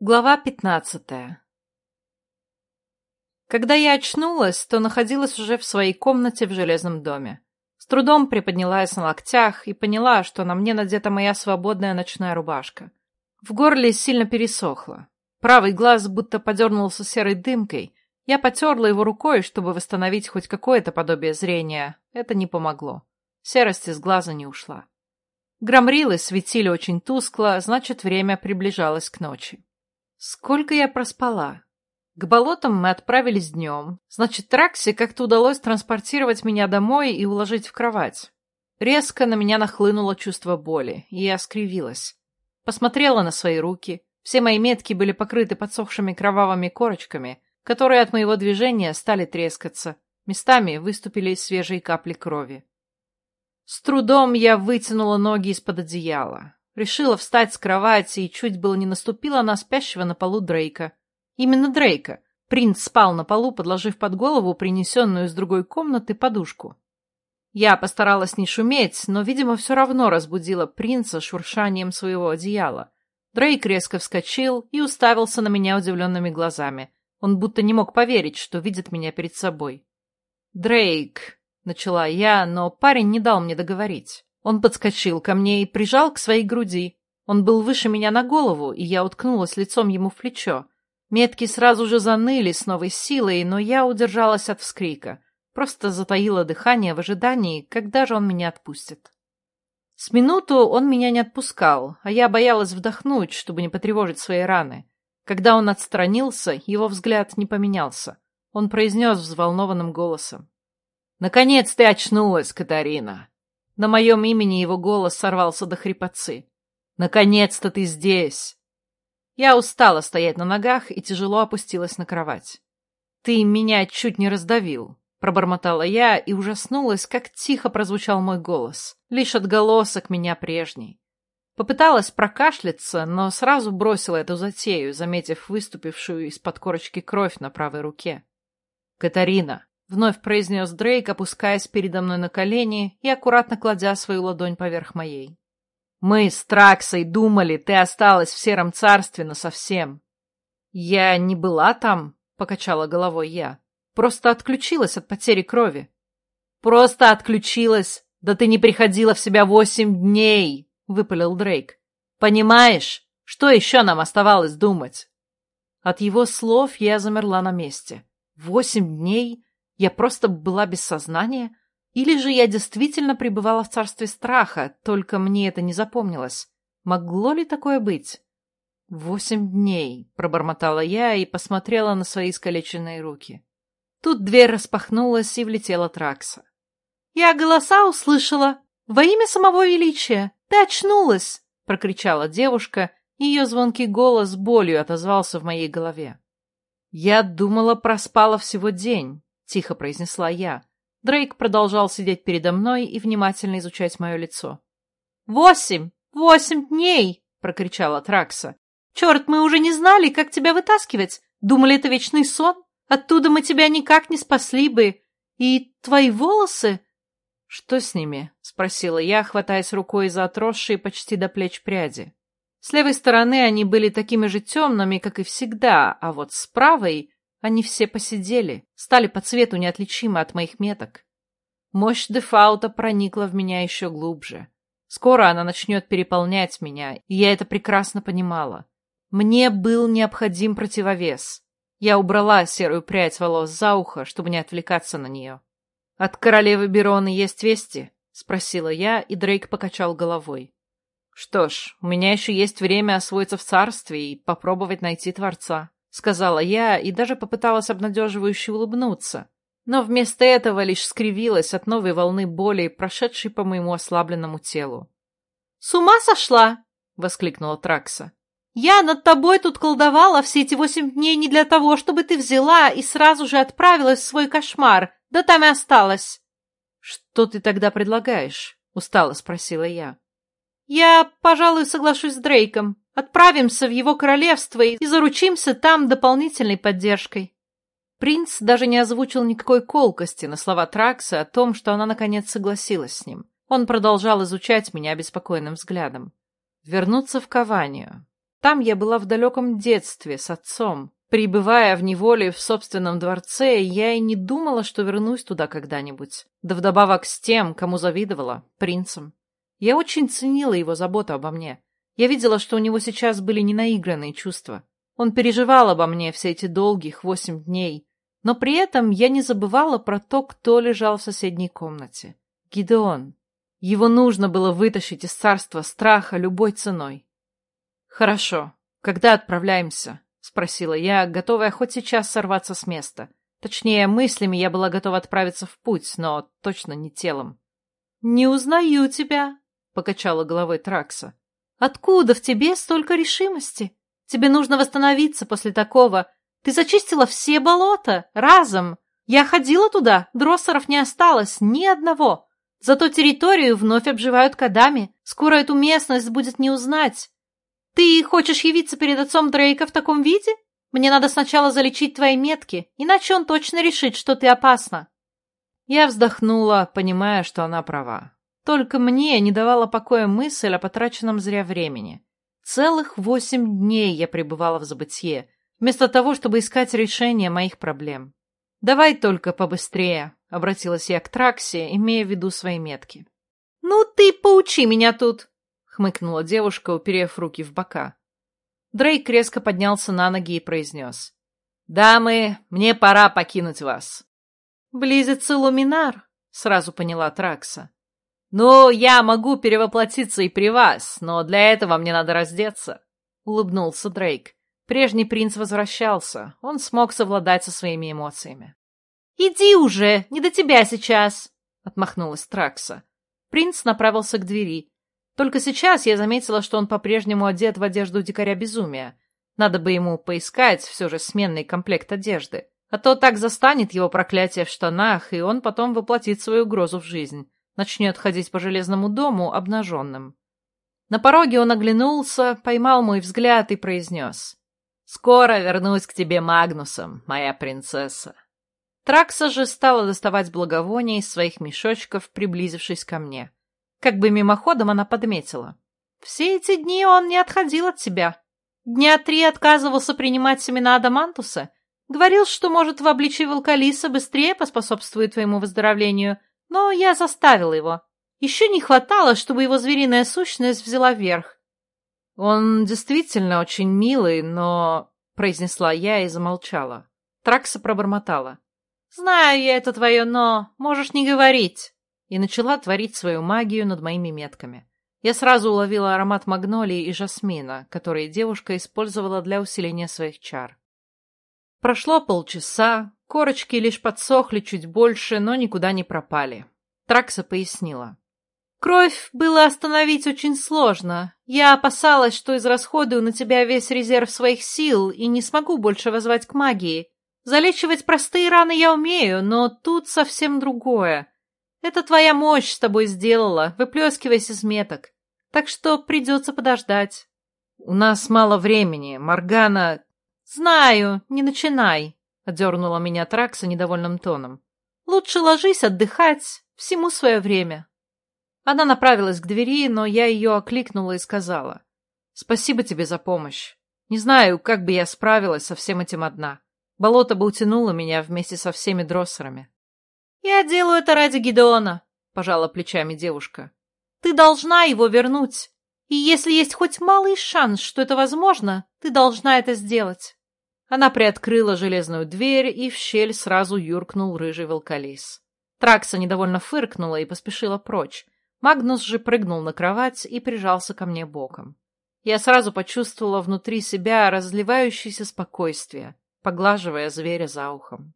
Глава пятнадцатая Когда я очнулась, то находилась уже в своей комнате в железном доме. С трудом приподнялась на локтях и поняла, что на мне надета моя свободная ночная рубашка. В горле сильно пересохло. Правый глаз будто подернулся серой дымкой. Я потерла его рукой, чтобы восстановить хоть какое-то подобие зрения. Это не помогло. Серость из глаза не ушла. Громрилы светили очень тускло, значит, время приближалось к ночи. Сколько я проспала? К болотам мы отправились днем. Значит, Траксе как-то удалось транспортировать меня домой и уложить в кровать. Резко на меня нахлынуло чувство боли, и я скривилась. Посмотрела на свои руки. Все мои метки были покрыты подсохшими кровавыми корочками, которые от моего движения стали трескаться. Местами выступили свежие капли крови. С трудом я вытянула ноги из-под одеяла. Решила встать с кровати и чуть было не наступила на спящего на полу Дрейка. Именно Дрейка. Принц спал на полу, подложив под голову принесенную из другой комнаты подушку. Я постаралась не шуметь, но, видимо, все равно разбудила принца шуршанием своего одеяла. Дрейк резко вскочил и уставился на меня удивленными глазами. Он будто не мог поверить, что видит меня перед собой. «Дрейк», — начала я, но парень не дал мне договорить. Он подскочил ко мне и прижал к своей груди. Он был выше меня на голову, и я уткнулась лицом ему в плечо. Метки сразу же заныли с новой силой, но я удержалась от вскрика. Просто затаила дыхание в ожидании, когда же он меня отпустит. С минуту он меня не отпускал, а я боялась вдохнуть, чтобы не потревожить свои раны. Когда он отстранился, его взгляд не поменялся. Он произнес взволнованным голосом. «Наконец ты очнулась, Катарина!» На моем имени его голос сорвался до хрипотцы. «Наконец-то ты здесь!» Я устала стоять на ногах и тяжело опустилась на кровать. «Ты меня чуть не раздавил», — пробормотала я и ужаснулась, как тихо прозвучал мой голос. Лишь отголосок меня прежний. Попыталась прокашляться, но сразу бросила эту затею, заметив выступившую из-под корочки кровь на правой руке. «Катарина, — вновь произнес Дрейк, опускаясь передо мной на колени и аккуратно кладя свою ладонь поверх моей. «Мы с Траксой думали, ты осталась в Сером Царстве насовсем». «Я не была там», — покачала головой я. «Просто отключилась от потери крови». «Просто отключилась? Да ты не приходила в себя восемь дней!» — выпалил Дрейк. «Понимаешь, что еще нам оставалось думать?» От его слов я замерла на месте. «Восемь дней?» Я просто была без сознания? Или же я действительно пребывала в царстве страха, только мне это не запомнилось? Могло ли такое быть? «Восемь дней», — пробормотала я и посмотрела на свои искалеченные руки. Тут дверь распахнулась и влетела Тракса. «Я голоса услышала! Во имя самого величия! Ты очнулась!» — прокричала девушка, и ее звонкий голос болью отозвался в моей голове. Я думала, проспала всего день, — тихо произнесла я. Дрейк продолжал сидеть передо мной и внимательно изучать мое лицо. «Восемь! Восемь дней!» — прокричала Тракса. «Черт, мы уже не знали, как тебя вытаскивать. Думали, это вечный сон. Оттуда мы тебя никак не спасли бы. И твои волосы...» «Что с ними?» — спросила я, хватаясь рукой за отросшие почти до плеч пряди. С левой стороны они были такими же темными, как и всегда, а вот с правой они все посидели, стали по цвету неотличимы от моих меток. Мощь дефаута проникла в меня еще глубже. Скоро она начнет переполнять меня, и я это прекрасно понимала. Мне был необходим противовес. Я убрала серую прядь волос за ухо, чтобы не отвлекаться на нее. «От королевы Бероны есть вести?» — спросила я, и Дрейк покачал головой. «Что ж, у меня еще есть время освоиться в царстве и попробовать найти Творца». — сказала я и даже попыталась обнадеживающе улыбнуться, но вместо этого лишь скривилась от новой волны боли, прошедшей по моему ослабленному телу. «С ума сошла!» — воскликнула Тракса. «Я над тобой тут колдовала все эти восемь дней не для того, чтобы ты взяла и сразу же отправилась в свой кошмар, да там и осталась». «Что ты тогда предлагаешь?» — устало спросила я. «Я, пожалуй, соглашусь с Дрейком. Отправимся в его королевство и заручимся там дополнительной поддержкой. Принц даже не озвучил никакой колкости на слова Тракса о том, что она наконец согласилась с ним. Он продолжал изучать меня обеспокоенным взглядом. Вернуться в Каванию. Там я была в далеком детстве с отцом. Прибывая в неволе в собственном дворце, я и не думала, что вернусь туда когда-нибудь. Да вдобавок с тем, кому завидовала, принцем. Я очень ценила его заботу обо мне. Я видела, что у него сейчас были ненаигранные чувства. Он переживал обо мне все эти долгих восемь дней. Но при этом я не забывала про то, кто лежал в соседней комнате. Гидеон. Его нужно было вытащить из царства страха любой ценой. «Хорошо. Когда отправляемся?» — спросила я, готовая хоть сейчас сорваться с места. Точнее, мыслями я была готова отправиться в путь, но точно не телом. «Не узнаю тебя», — покачала головой Тракса. «Откуда в тебе столько решимости? Тебе нужно восстановиться после такого. Ты зачистила все болота, разом. Я ходила туда, дроссеров не осталось, ни одного. Зато территорию вновь обживают кадами. Скоро эту местность будет не узнать. Ты хочешь явиться перед отцом Дрейка в таком виде? Мне надо сначала залечить твои метки, иначе он точно решит, что ты опасна. Я вздохнула, понимая, что она права. Только мне не давала покоя мысль о потраченном зря времени. Целых восемь дней я пребывала в забытье, вместо того, чтобы искать решение моих проблем. «Давай только побыстрее», — обратилась я к Траксе, имея в виду свои метки. «Ну ты поучи меня тут!» — хмыкнула девушка, уперев руки в бока. Дрейк резко поднялся на ноги и произнес. «Дамы, мне пора покинуть вас». «Близится Луминар», — сразу поняла Тракса. «Ну, я могу перевоплотиться и при вас, но для этого мне надо раздеться», — улыбнулся Дрейк. Прежний принц возвращался, он смог совладать со своими эмоциями. «Иди уже, не до тебя сейчас!» — отмахнулась Тракса. Принц направился к двери. Только сейчас я заметила, что он по-прежнему одет в одежду дикаря безумия. Надо бы ему поискать все же сменный комплект одежды. А то так застанет его проклятие в штанах, и он потом воплотит свою угрозу в жизнь. Начнет ходить по железному дому обнаженным. На пороге он оглянулся, поймал мой взгляд и произнес. «Скоро вернусь к тебе Магнусом, моя принцесса». Тракса же стала доставать благовония из своих мешочков, приблизившись ко мне. Как бы мимоходом она подметила. «Все эти дни он не отходил от тебя. Дня три отказывался принимать семена Адамантуса. Говорил, что, может, в обличии Волкалиса быстрее поспособствует твоему выздоровлению, но я заставила его. Еще не хватало, чтобы его звериная сущность взяла верх. «Он действительно очень милый, но...» — произнесла я и замолчала. Тракса пробормотала. «Знаю я это твое «но», можешь не говорить!» И начала творить свою магию над моими метками. Я сразу уловила аромат магнолии и жасмина, которые девушка использовала для усиления своих чар. Прошло полчаса, корочки лишь подсохли чуть больше, но никуда не пропали. Тракса пояснила. Кровь было остановить очень сложно. Я опасалась, что израсходую на тебя весь резерв своих сил и не смогу больше возвать к магии. Залечивать простые раны я умею, но тут совсем другое. Это твоя мощь с тобой сделала, выплескиваясь из меток. Так что придется подождать. У нас мало времени, Моргана... Знаю, не начинай, — одернула меня Тракса недовольным тоном. Лучше ложись отдыхать, всему свое время. Она направилась к двери, но я ее окликнула и сказала. «Спасибо тебе за помощь. Не знаю, как бы я справилась со всем этим одна. Болото бы утянуло меня вместе со всеми дроссерами». «Я делаю это ради Гидеона», — пожала плечами девушка. «Ты должна его вернуть. И если есть хоть малый шанс, что это возможно, ты должна это сделать». Она приоткрыла железную дверь, и в щель сразу юркнул рыжий волколис. Тракса недовольно фыркнула и поспешила прочь, Магнус же прыгнул на кровать и прижался ко мне боком. Я сразу почувствовала внутри себя разливающееся спокойствие, поглаживая зверя за ухом.